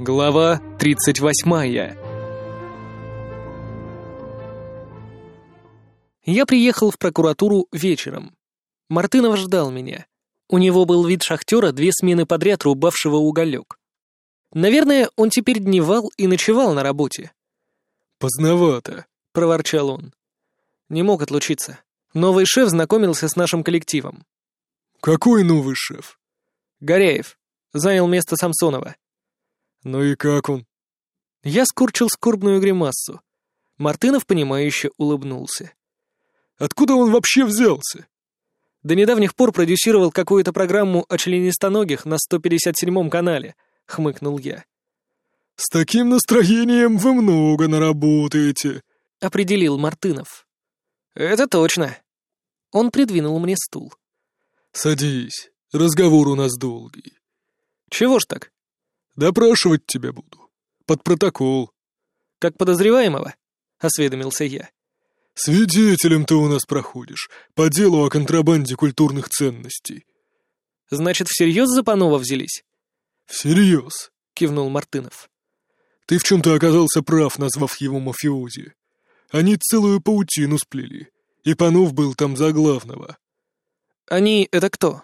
Глава 38 Я приехал в прокуратуру вечером. Мартынов ждал меня. У него был вид шахтера, две смены подряд рубавшего уголек. Наверное, он теперь дневал и ночевал на работе. «Поздновато», — проворчал он. Не мог отлучиться. Новый шеф знакомился с нашим коллективом. «Какой новый шеф?» «Горяев. Занял место Самсонова». «Ну и как он?» Я скорчил скорбную гримассу. Мартынов, понимающе улыбнулся. «Откуда он вообще взялся?» До недавних пор продюсировал какую-то программу о членистоногих на 157-м канале, хмыкнул я. «С таким настроением вы много наработаете», — определил Мартынов. «Это точно». Он придвинул мне стул. «Садись, разговор у нас долгий». «Чего ж так?» «Допрашивать тебя буду. Под протокол». «Как подозреваемого?» — осведомился я. «Свидетелем ты у нас проходишь, по делу о контрабанде культурных ценностей». «Значит, всерьез за Панова взялись?» «Всерьез», — кивнул Мартынов. «Ты в чем-то оказался прав, назвав его мафиози. Они целую паутину сплели, и Панов был там за главного». «Они — это кто?»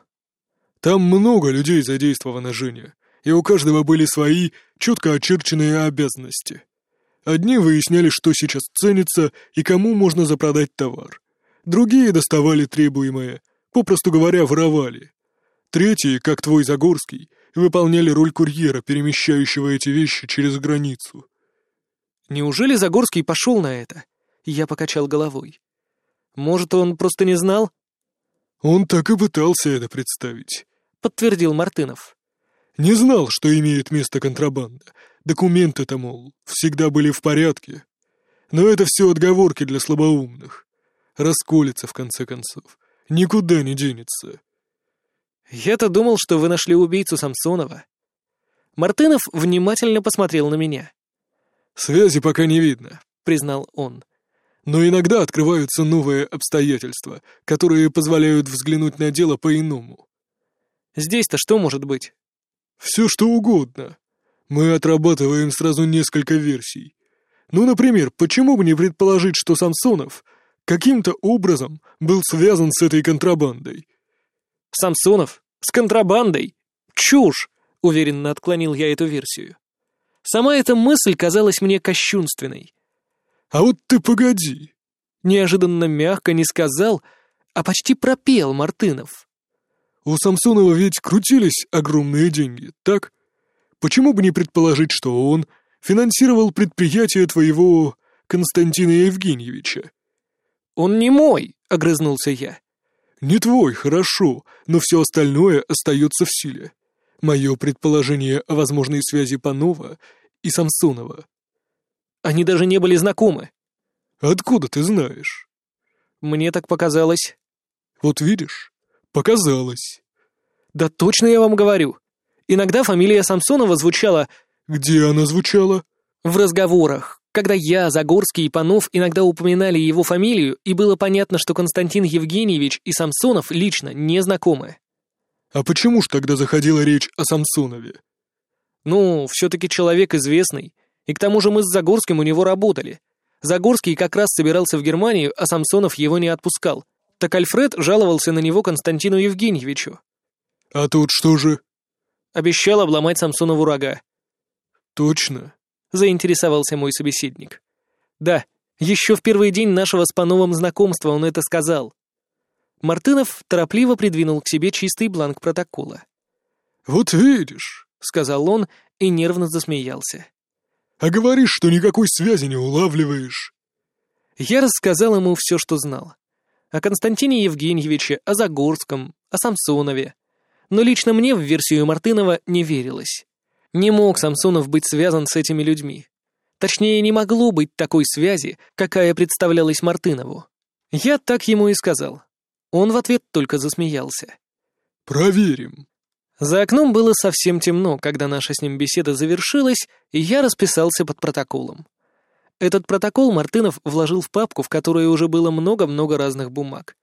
«Там много людей задействовано, Женя и у каждого были свои, четко очерченные обязанности. Одни выясняли, что сейчас ценится и кому можно запродать товар. Другие доставали требуемое, попросту говоря, воровали. Третьи, как твой Загорский, выполняли роль курьера, перемещающего эти вещи через границу. Неужели Загорский пошел на это? Я покачал головой. Может, он просто не знал? Он так и пытался это представить, подтвердил Мартынов. Не знал, что имеет место контрабанда. Документы-то, мол, всегда были в порядке. Но это все отговорки для слабоумных. Расколется, в конце концов. Никуда не денется. Я-то думал, что вы нашли убийцу Самсонова. Мартынов внимательно посмотрел на меня. «Связи пока не видно», — признал он. «Но иногда открываются новые обстоятельства, которые позволяют взглянуть на дело по-иному». «Здесь-то что может быть?» Все что угодно. Мы отрабатываем сразу несколько версий. Ну, например, почему бы не предположить, что Самсонов каким-то образом был связан с этой контрабандой? Самсонов? С контрабандой? Чушь! Уверенно отклонил я эту версию. Сама эта мысль казалась мне кощунственной. А вот ты погоди. Неожиданно мягко не сказал, а почти пропел Мартынов. У Самсонова ведь крутились огромные деньги, так? Почему бы не предположить, что он финансировал предприятие твоего Константина Евгеньевича? Он не мой, огрызнулся я. Не твой, хорошо, но все остальное остается в силе. Мое предположение о возможной связи Панова и Самсонова. Они даже не были знакомы. Откуда ты знаешь? Мне так показалось. Вот видишь, Показалось. Да точно я вам говорю. Иногда фамилия Самсонова звучала... Где она звучала? В разговорах. Когда я, Загорский и Панов иногда упоминали его фамилию, и было понятно, что Константин Евгеньевич и Самсонов лично не знакомы. А почему ж тогда заходила речь о Самсонове? Ну, все-таки человек известный. И к тому же мы с Загорским у него работали. Загорский как раз собирался в Германию, а Самсонов его не отпускал. Так Альфред жаловался на него Константину Евгеньевичу. «А тут что же?» Обещал обломать Самсонову рога. «Точно?» — заинтересовался мой собеседник. «Да, еще в первый день нашего с Пановым знакомства он это сказал». Мартынов торопливо придвинул к себе чистый бланк протокола. «Вот видишь», — сказал он и нервно засмеялся. «А говоришь, что никакой связи не улавливаешь». Я рассказал ему все, что знал о Константине Евгеньевиче, о Загорском, о Самсонове. Но лично мне в версию Мартынова не верилось. Не мог Самсонов быть связан с этими людьми. Точнее, не могло быть такой связи, какая представлялась Мартынову. Я так ему и сказал. Он в ответ только засмеялся. «Проверим». За окном было совсем темно, когда наша с ним беседа завершилась, и я расписался под протоколом. Этот протокол Мартынов вложил в папку, в которой уже было много-много разных бумаг.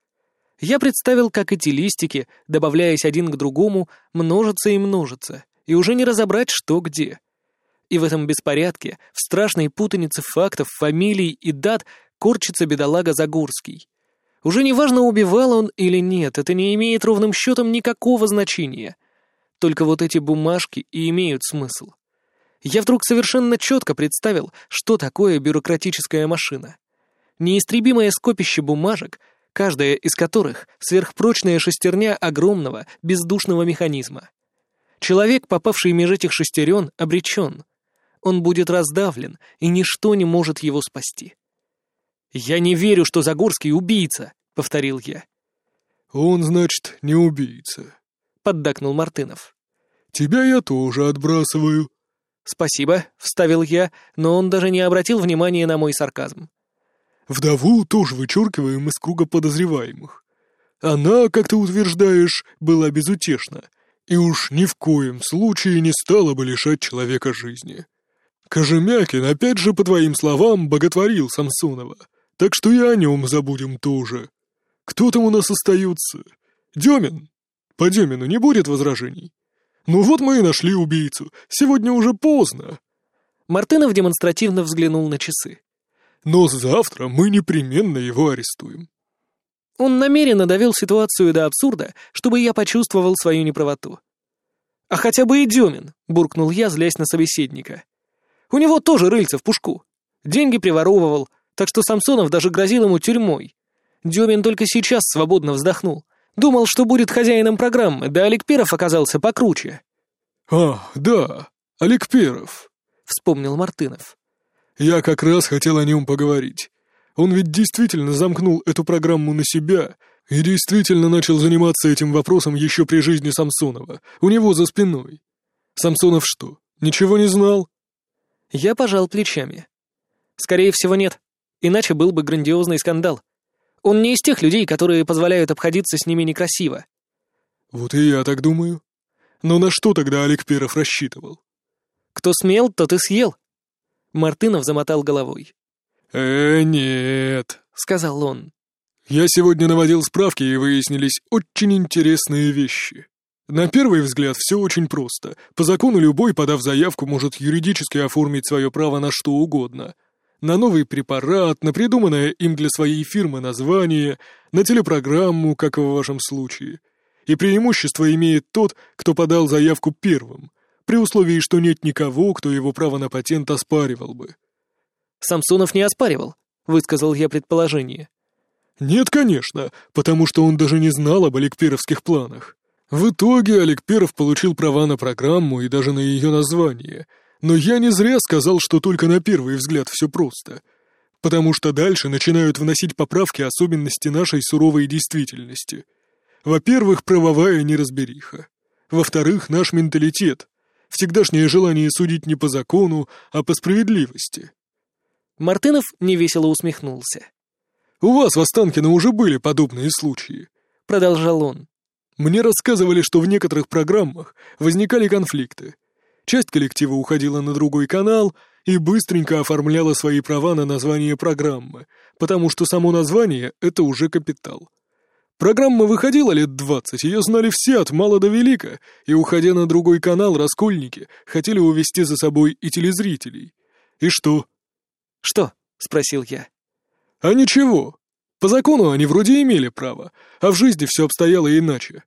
Я представил, как эти листики, добавляясь один к другому, множатся и множатся, и уже не разобрать, что где. И в этом беспорядке, в страшной путанице фактов, фамилий и дат корчится бедолага Загорский. Уже неважно, убивал он или нет, это не имеет ровным счетом никакого значения. Только вот эти бумажки и имеют смысл. Я вдруг совершенно четко представил, что такое бюрократическая машина. Неистребимое скопище бумажек, каждая из которых — сверхпрочная шестерня огромного, бездушного механизма. Человек, попавший меж этих шестерен, обречен. Он будет раздавлен, и ничто не может его спасти. «Я не верю, что Загорский убийца», — повторил я. «Он, значит, не убийца», — поддакнул Мартынов. «Тебя я тоже отбрасываю». «Спасибо», — вставил я, но он даже не обратил внимания на мой сарказм. «Вдову тоже вычеркиваем из круга подозреваемых. Она, как ты утверждаешь, была безутешна, и уж ни в коем случае не стала бы лишать человека жизни. Кожемякин, опять же, по твоим словам, боготворил Самсонова, так что и о нем забудем тоже. Кто там у нас остается? Демин? По Демину не будет возражений? Ну вот мы и нашли убийцу. Сегодня уже поздно. Мартынов демонстративно взглянул на часы. Но завтра мы непременно его арестуем. Он намеренно довел ситуацию до абсурда, чтобы я почувствовал свою неправоту. «А хотя бы и Демин», — буркнул я, злясь на собеседника. «У него тоже рыльца в пушку. Деньги приворовывал, так что Самсонов даже грозил ему тюрьмой. Демин только сейчас свободно вздохнул. Думал, что будет хозяином программы, да Олег Перов оказался покруче». «А, да, Олег Перов», — вспомнил Мартынов. «Я как раз хотел о нем поговорить. Он ведь действительно замкнул эту программу на себя и действительно начал заниматься этим вопросом еще при жизни Самсонова, у него за спиной. Самсонов что, ничего не знал? Я пожал плечами. Скорее всего, нет. Иначе был бы грандиозный скандал. Он не из тех людей, которые позволяют обходиться с ними некрасиво. Вот и я так думаю. Но на что тогда Олег Перов рассчитывал? Кто смел, тот и съел. Мартынов замотал головой. «Э, нет», — сказал он. «Я сегодня наводил справки, и выяснились очень интересные вещи. На первый взгляд все очень просто. По закону любой, подав заявку, может юридически оформить свое право на что угодно. На новый препарат, на придуманное им для своей фирмы название, на телепрограмму, как в вашем случае. И преимущество имеет тот, кто подал заявку первым, при условии, что нет никого, кто его право на патент оспаривал бы. Самсонов не оспаривал, высказал я предположение. Нет, конечно, потому что он даже не знал об Олегперовских планах. В итоге Олег Перов получил права на программу и даже на ее название. Но я не зря сказал, что только на первый взгляд все просто. Потому что дальше начинают вносить поправки особенности нашей суровой действительности. Во-первых, правовая неразбериха. Во-вторых, наш менталитет. Всегдашнее желание судить не по закону, а по справедливости. Мартынов невесело усмехнулся. «У вас в Останкино уже были подобные случаи», — продолжал он. «Мне рассказывали, что в некоторых программах возникали конфликты. Часть коллектива уходила на другой канал и быстренько оформляла свои права на название программы, потому что само название — это уже капитал. Программа выходила лет двадцать, ее знали все от мала до велика, и, уходя на другой канал, раскольники хотели увести за собой и телезрителей. И что? «Что?» — спросил я. «А ничего. По закону они вроде имели право, а в жизни все обстояло иначе.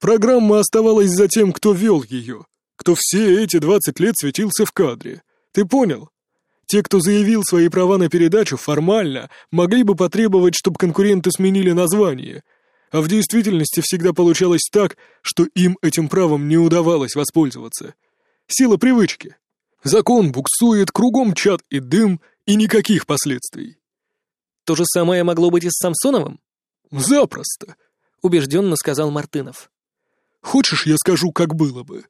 Программа оставалась за тем, кто вел ее, кто все эти двадцать лет светился в кадре. Ты понял? Те, кто заявил свои права на передачу, формально могли бы потребовать, чтобы конкуренты сменили название. А в действительности всегда получалось так, что им этим правом не удавалось воспользоваться. Сила привычки. Закон буксует, кругом чат и дым, и никаких последствий. То же самое могло быть и с Самсоновым? Запросто, убежденно сказал Мартынов. Хочешь, я скажу, как было бы?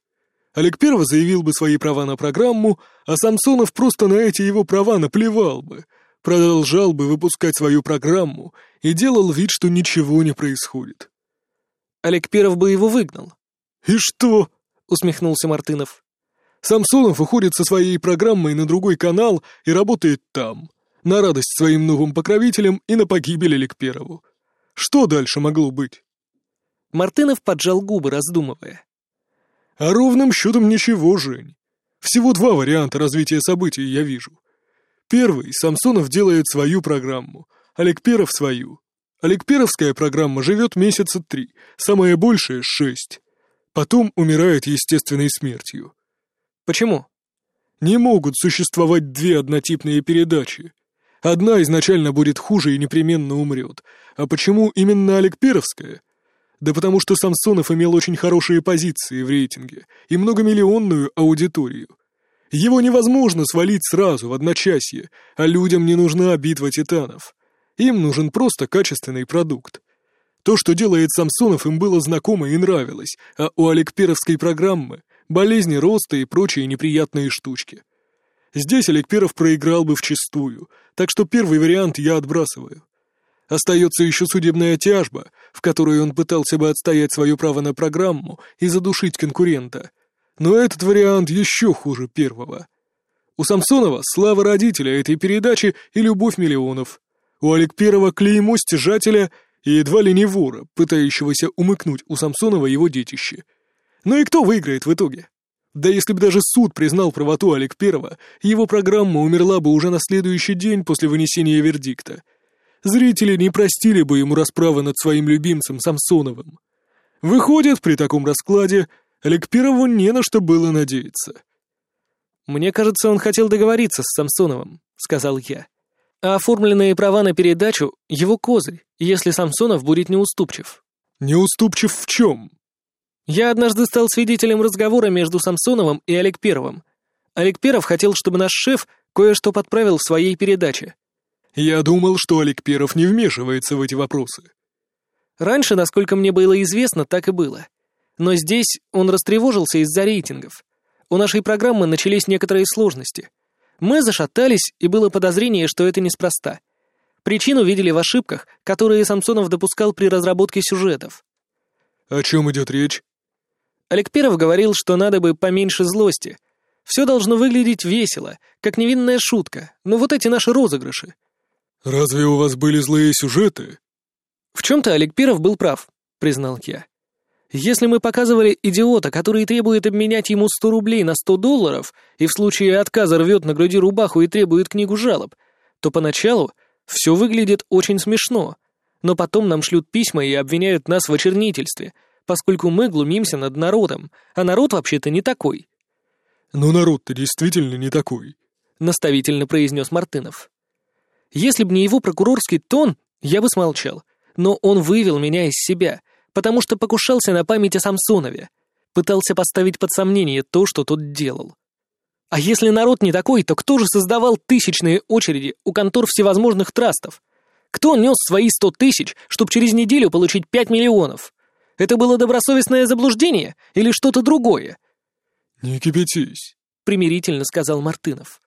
Олег Перво заявил бы свои права на программу, а Самсонов просто на эти его права наплевал бы, продолжал бы выпускать свою программу и делал вид, что ничего не происходит. Олег Перов бы его выгнал. «И что?» — усмехнулся Мартынов. Самсонов уходит со своей программой на другой канал и работает там, на радость своим новым покровителям и на погибель Эликперову. Что дальше могло быть? Мартынов поджал губы, раздумывая. А ровным счетом ничего, Жень. Всего два варианта развития событий я вижу. Первый — Самсонов делает свою программу, Олег Перов — свою. Олег Перовская программа живет месяца три, самое большее — шесть. Потом умирает естественной смертью. Почему? Не могут существовать две однотипные передачи. Одна изначально будет хуже и непременно умрет. А почему именно Олег Перовская? Да потому что Самсонов имел очень хорошие позиции в рейтинге и многомиллионную аудиторию. Его невозможно свалить сразу, в одночасье, а людям не нужна битва титанов. Им нужен просто качественный продукт. То, что делает Самсонов, им было знакомо и нравилось, а у Олегперовской программы — болезни роста и прочие неприятные штучки. Здесь Олег Перов проиграл бы вчистую, так что первый вариант я отбрасываю. Остается еще судебная тяжба, в которой он пытался бы отстоять свое право на программу и задушить конкурента. Но этот вариант еще хуже первого. У Самсонова слава родителя этой передачи и любовь миллионов. У Олег Первого клеймо стяжателя и едва ли не вора, пытающегося умыкнуть у Самсонова его детище. Ну и кто выиграет в итоге? Да если бы даже суд признал правоту Олег Первого, его программа умерла бы уже на следующий день после вынесения вердикта — зрители не простили бы ему расправы над своим любимцем Самсоновым. Выходит, при таком раскладе Олег Первому не на что было надеяться. «Мне кажется, он хотел договориться с Самсоновым», — сказал я. «А оформленные права на передачу — его козырь, если Самсонов будет неуступчив». «Неуступчив в чем?» «Я однажды стал свидетелем разговора между Самсоновым и Олег Первым. Олег Перов хотел, чтобы наш шеф кое-что подправил в своей передаче. Я думал, что Олег Перов не вмешивается в эти вопросы. Раньше, насколько мне было известно, так и было. Но здесь он растревожился из-за рейтингов. У нашей программы начались некоторые сложности. Мы зашатались, и было подозрение, что это неспроста. Причину видели в ошибках, которые Самсонов допускал при разработке сюжетов. О чем идет речь? Олег Перов говорил, что надо бы поменьше злости. Все должно выглядеть весело, как невинная шутка. Но вот эти наши розыгрыши. «Разве у вас были злые сюжеты?» «В чем-то Олег Перов был прав», — признал я. «Если мы показывали идиота, который требует обменять ему 100 рублей на 100 долларов и в случае отказа рвет на груди рубаху и требует книгу жалоб, то поначалу все выглядит очень смешно, но потом нам шлют письма и обвиняют нас в очернительстве, поскольку мы глумимся над народом, а народ вообще-то не такой». «Но народ-то действительно не такой», — наставительно произнес Мартынов. Если бы не его прокурорский тон, я бы смолчал. Но он вывел меня из себя, потому что покушался на память о Самсонове. Пытался поставить под сомнение то, что тот делал. А если народ не такой, то кто же создавал тысячные очереди у контор всевозможных трастов? Кто нес свои сто тысяч, чтобы через неделю получить пять миллионов? Это было добросовестное заблуждение или что-то другое? «Не кипятись», — примирительно сказал Мартынов.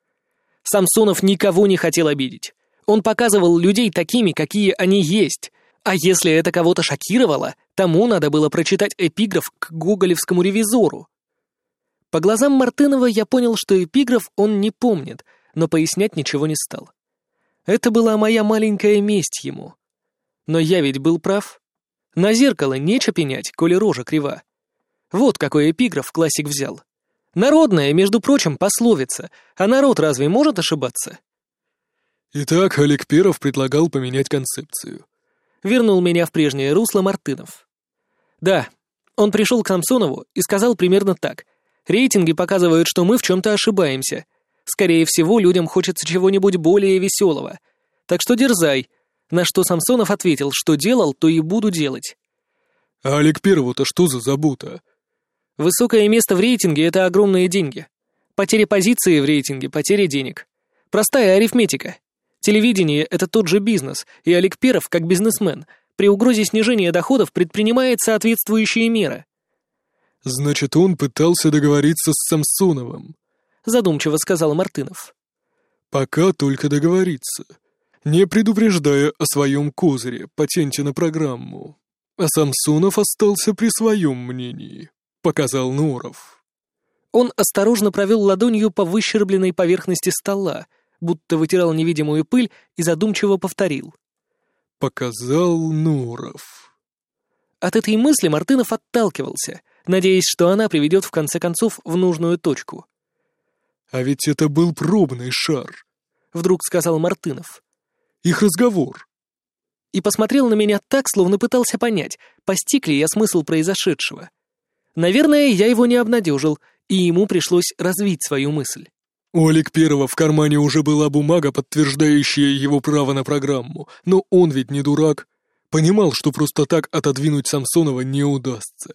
Самсонов никого не хотел обидеть. Он показывал людей такими, какие они есть. А если это кого-то шокировало, тому надо было прочитать эпиграф к гоголевскому ревизору. По глазам Мартынова я понял, что эпиграф он не помнит, но пояснять ничего не стал. Это была моя маленькая месть ему. Но я ведь был прав. На зеркало нечего пенять, коли рожа крива. Вот какой эпиграф классик взял. Народная, между прочим, пословица, а народ разве может ошибаться? Итак, Олег Перов предлагал поменять концепцию. Вернул меня в прежнее русло Мартынов. Да, он пришел к Самсонову и сказал примерно так. Рейтинги показывают, что мы в чем-то ошибаемся. Скорее всего, людям хочется чего-нибудь более веселого. Так что дерзай. На что Самсонов ответил, что делал, то и буду делать. А Олег Перву-то что за забота? Высокое место в рейтинге — это огромные деньги. Потеря позиции в рейтинге — потеря денег. Простая арифметика. Телевидение — это тот же бизнес, и Олег Перов, как бизнесмен, при угрозе снижения доходов предпринимает соответствующие меры. «Значит, он пытался договориться с Самсоновым», — задумчиво сказал Мартынов. «Пока только договориться, не предупреждая о своем козыре, патенте на программу. А Самсонов остался при своем мнении», — показал Норов. Он осторожно провел ладонью по выщербленной поверхности стола, будто вытирал невидимую пыль и задумчиво повторил. «Показал Нуров». От этой мысли Мартынов отталкивался, надеясь, что она приведет в конце концов в нужную точку. А ведь это был пробный шар, — вдруг сказал Мартынов. Их разговор. И посмотрел на меня так, словно пытался понять, постиг ли я смысл произошедшего. Наверное, я его не обнадежил, и ему пришлось развить свою мысль. У Олег Первого в кармане уже была бумага, подтверждающая его право на программу, но он ведь не дурак. Понимал, что просто так отодвинуть Самсонова не удастся.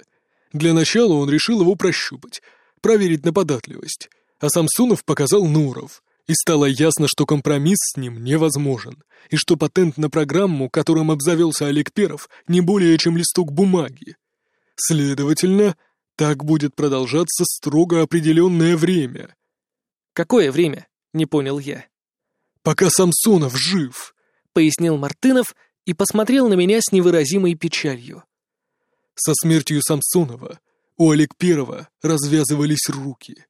Для начала он решил его прощупать, проверить на податливость а Самсунов показал Нуров, и стало ясно, что компромисс с ним невозможен, и что патент на программу, которым обзавелся Олег Перов, не более чем листок бумаги. Следовательно, так будет продолжаться строго определенное время. «Какое время?» — не понял я. «Пока Самсонов жив», — пояснил Мартынов и посмотрел на меня с невыразимой печалью. Со смертью Самсонова у Олег Первого развязывались руки.